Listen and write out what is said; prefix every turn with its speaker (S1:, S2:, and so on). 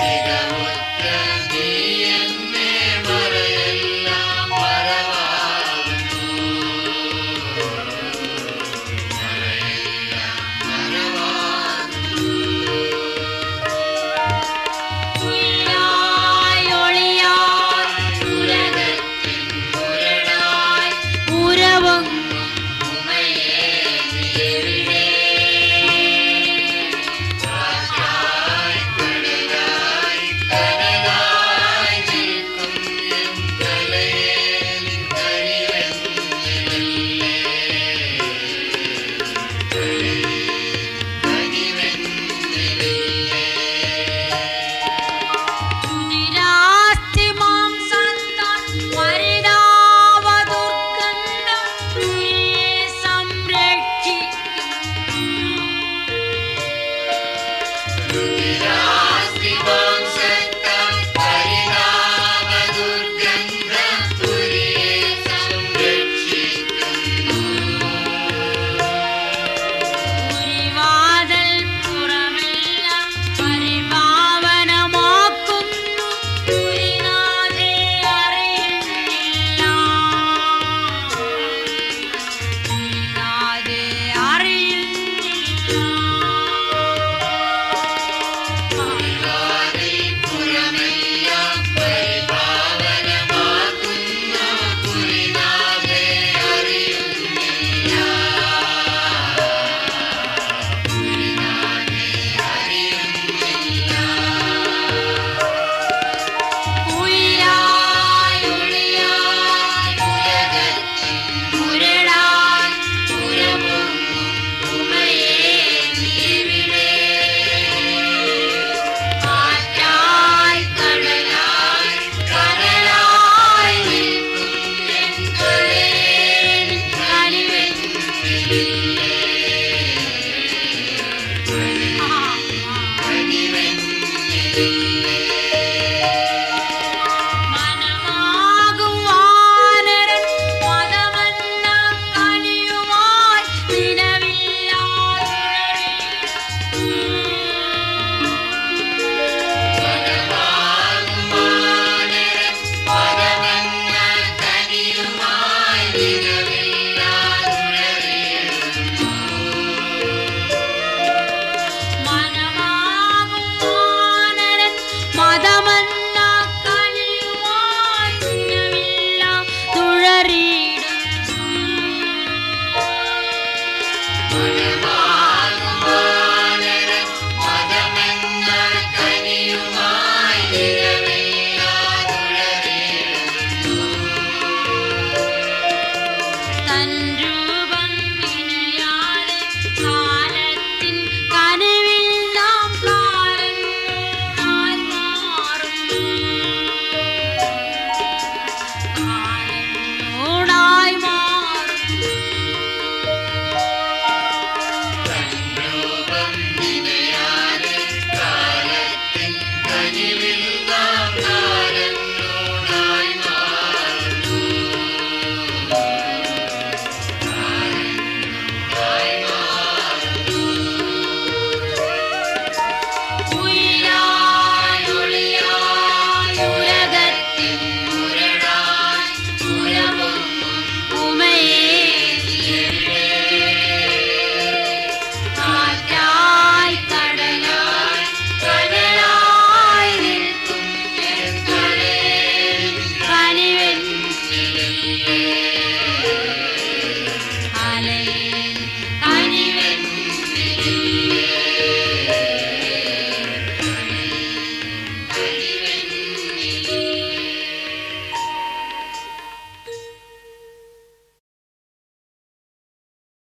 S1: Yeah.